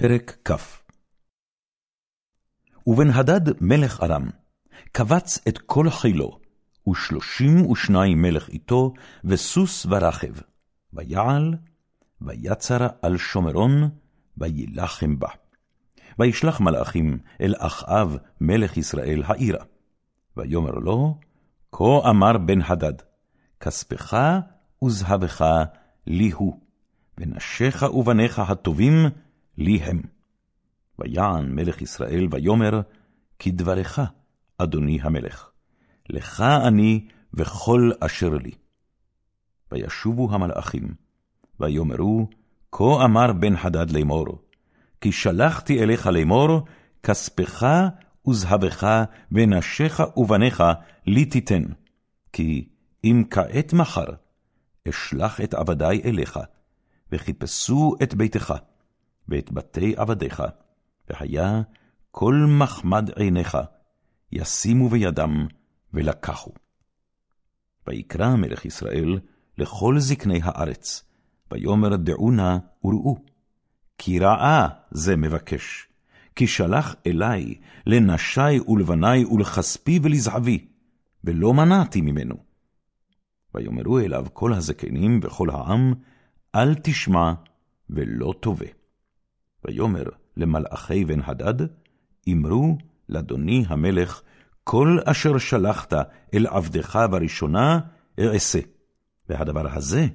פרק כ. ובן הדד מלך ארם, קבץ את כל חילו, ושלושים ושניים מלך איתו, וסוס ורכב, ויעל, ויצר על שומרון, וילחם בה. וישלח מלאכים אל אחאב מלך ישראל העירה. ויאמר לו, כה אמר בן הדד, כספך וזהבך לי הוא, ונשיך ובניך הטובים לי הם. ויען מלך ישראל ויאמר, כדברך, אדוני המלך, לך אני וכל אשר לי. וישובו המלאכים, ויאמרו, כה אמר בן הדד לאמור, כי שלחתי אליך לאמור, כספך וזהבך ונשיך ובניך לי תיתן, כי אם כעת מחר אשלח את עבדי אליך, וחיפשו את ביתך, ואת בתי עבדיך, והיה כל מחמד עיניך, ישימו בידם, ולקחו. ויקרא מלך ישראל לכל זקני הארץ, ויאמר דעו נא וראו, כי רעה זה מבקש, כי שלח אלי לנשי ולבני ולכספי ולזהבי, ולא מנעתי ממנו. ויאמרו אליו כל הזקנים וכל העם, אל תשמע ולא תובע. ויאמר למלאכי בן הדד, אמרו לאדוני המלך, כל אשר שלחת אל עבדך בראשונה, אעשה, והדבר הזה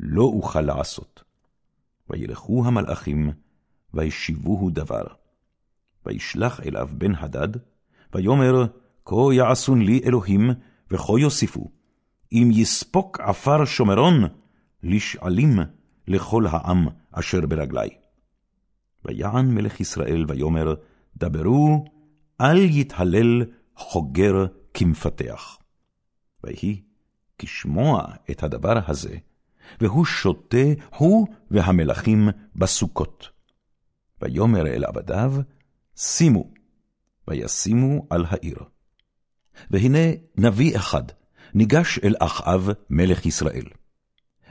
לא אוכל לעשות. וילכו המלאכים, וישיבוהו דבר. וישלח אליו בן הדד, ויאמר, כה יעשון לי אלוהים, וכה יוסיפו, אם יספוק עפר שומרון, לשעלים לכל העם אשר ברגלי. ויען מלך ישראל ויאמר, דברו, אל יתהלל חוגר כמפתח. ויהי כשמוע את הדבר הזה, והוא שותה, הוא והמלכים בסוכות. ויאמר אל עבדיו, שימו, וישימו על העיר. והנה נביא אחד, ניגש אל אחאב מלך ישראל.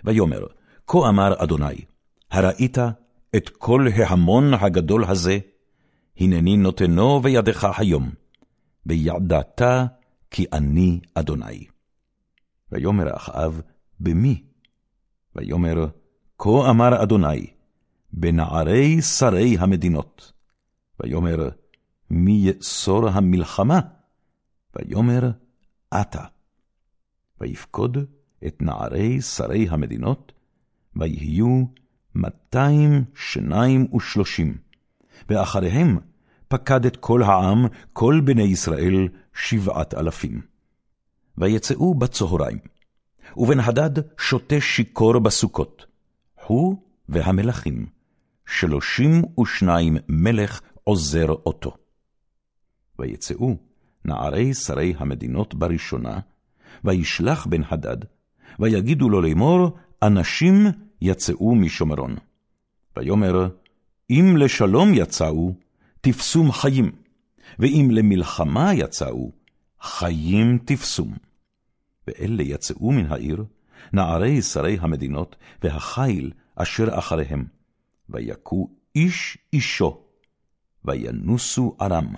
ויאמר, כה אמר אדוני, הראית את כל ההמון הגדול הזה, הנני נותנו בידך היום, וידעת כי אני אדוני. ויאמר אחאב, במי? ויאמר, כה אמר אדוני, בנערי שרי המדינות. ויאמר, מי יאסור המלחמה? ויאמר, אתה. ויפקוד את נערי שרי המדינות, ויהיו מאתיים שניים ושלושים, ואחריהם פקד את כל העם, כל בני ישראל, שבעת אלפים. ויצאו בצהריים, ובן הדד שותה שיכור בסוכות, הוא והמלכים, שלושים ושניים מלך עוזר אותו. ויצאו נערי שרי המדינות בראשונה, וישלח בן הדד, ויגידו לו לאמור, אנשים יצאו משומרון. ויאמר, אם לשלום יצאו, תפסום חיים, ואם למלחמה יצאו, חיים תפסום. ואלה יצאו מן העיר, נערי שרי המדינות, והחיל אשר אחריהם, ויכו איש אישו, וינוסו ארם,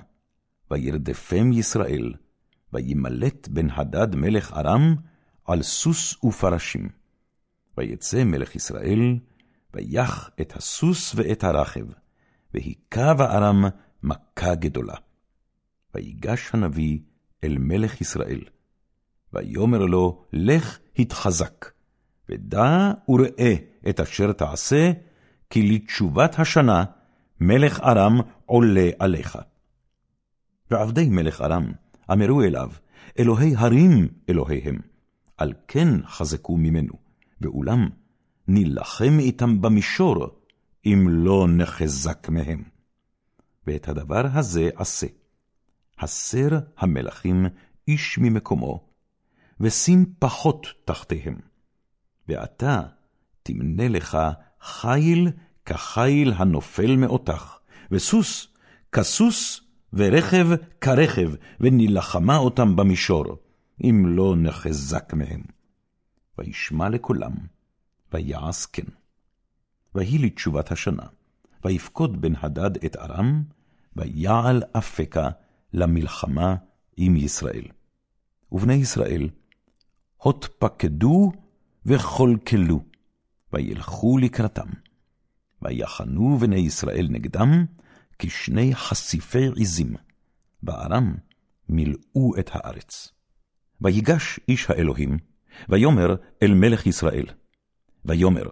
וירדפם ישראל, וימלט בן הדד מלך ארם על סוס ופרשים. ויצא מלך ישראל, ויח את הסוס ואת הרכב, והיכה בארם מכה גדולה. ויגש הנביא אל מלך ישראל, ויאמר לו, לך התחזק, ודע וראה את אשר תעשה, כי לתשובת השנה מלך ארם עולה עליך. ועבדי מלך ארם אמרו אליו, אלוהי הרים אלוהיהם, על כן חזקו ממנו, ואולם נילחם איתם במישור, אם לא נחזק מהם. ואת הדבר הזה עשה. הסר המלכים איש ממקומו, ושים פחות תחתיהם. ואתה תמנה לך חיל כחיל הנופל מאותך, וסוס כסוס ורכב כרכב, ונלחמה אותם במישור, אם לא נחזק מהם. וישמע לקולם, ויעש כן. ויהי לתשובת השנה, ויפקוד בן הדד את ארם, ויעל אפקה למלחמה עם ישראל. ובני ישראל, הותפקדו וכלכלו, וילכו לקראתם. ויחנו בני ישראל נגדם כשני חשיפי עזים, בארם מילאו את הארץ. ויגש איש האלוהים, ויאמר אל מלך ישראל, ויאמר,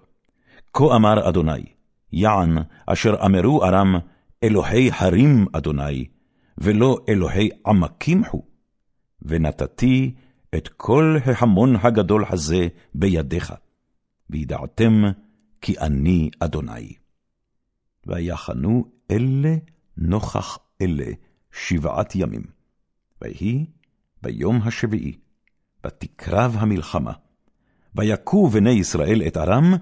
כה אמר אדוני, יען אשר אמרו ארם, אלוהי הרים אדוני, ולא אלוהי עמקים הוא, ונתתי את כל ההמון הגדול הזה בידיך, וידעתם כי אני אדוני. ויחנו אלה נוכח אלה שבעת ימים. ויהי ביום השביעי, ותקרב המלחמה, ויכו בני ישראל את ארם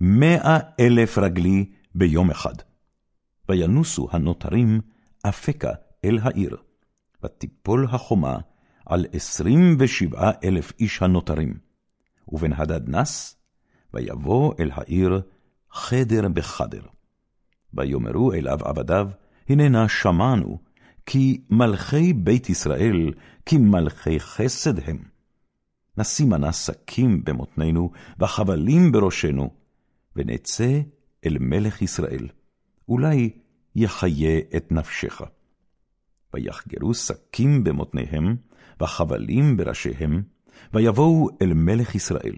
מאה אלף רגלי ביום אחד. וינוסו הנותרים אפקה אל העיר, ותיפול החומה על עשרים ושבעה אלף איש הנותרים. ובן הדד נס, ויבוא אל העיר חדר בחדר. ויאמרו אליו עבדיו, הננה שמענו, כי מלכי בית ישראל, כי מלכי חסד הם. נשים ענה שקים במותנינו, וחבלים בראשנו, ונצא אל מלך ישראל, אולי יחיה את נפשך. ויחגרו שקים במותניהם, וחבלים בראשיהם, ויבואו אל מלך ישראל,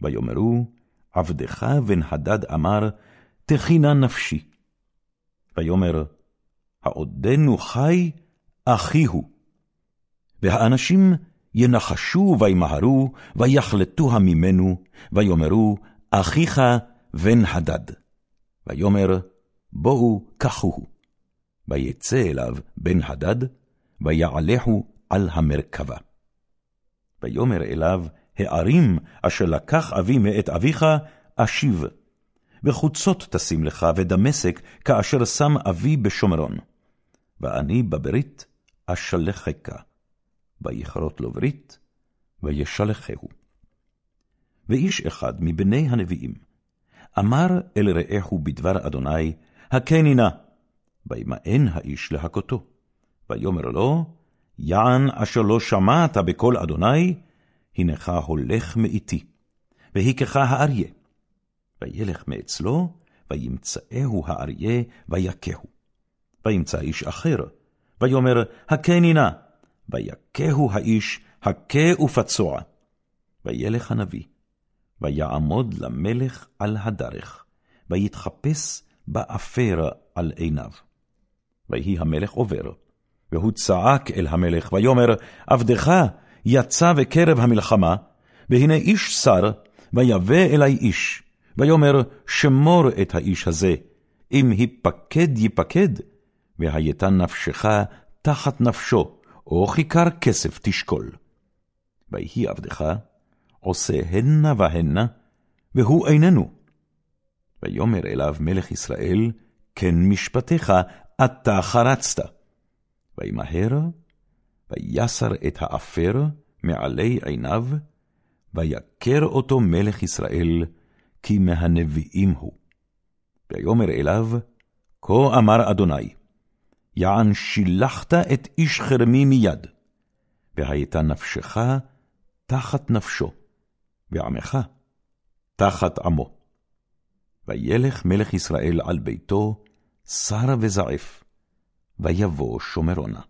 ויאמרו, עבדך בן הדד אמר, תחינה נפשי. ויאמר, העודנו חי, אחי הוא. והאנשים ינחשו וימהרו, ויחלטוה ממנו, ויאמרו, אחיך בן הדד. ויאמר, בואו קחוהו. ויצא אליו בן הדד, ויעלהו על המרכבה. ויאמר אליו, הערים אשר לקח אבי מאת אביך, אשיב. וחוצות תשים לך, ודמשק, כאשר שם אבי בשומרון. ואני בברית אשלחך. ויכרות לו ברית, וישלחהו. ואיש אחד מבני הנביאים אמר אל רעהו בדבר אדוני, הכני נא, וימאן האיש להכותו. ויאמר לו, יען אשר לא שמעת בקול אדוני, הנך הולך מאיתי, והיכך האריה. וילך מאצלו, וימצאהו האריה, ויכהו. וימצא איש אחר, ויאמר, הכני נא, ויכהו האיש, הכה ופצוע. וילך הנביא, ויעמוד למלך על הדרך, ויתחפש באפר על עיניו. ויהי המלך עובר, והוא צעק אל המלך, ויאמר, עבדך יצא בקרב המלחמה, והנה איש שר, ויבא אלי איש, ויאמר, שמור את האיש הזה, אם היפקד ייפקד, והייתה נפשך תחת נפשו, או כיכר כסף תשקול. ויהי עבדך, עושה הנה והנה, והוא איננו. ויאמר אליו מלך ישראל, כן משפטיך, אתה חרצת. וימהר, ויסר את האפר מעלי עיניו, ויכר אותו מלך ישראל, כי מהנביאים הוא. ויאמר אליו, כה אמר אדוני, יען שילחת את איש חרמי מיד, והייתה נפשך תחת נפשו, ועמך תחת עמו. וילך מלך ישראל על ביתו, שר וזעף, ויבוא שומרונה.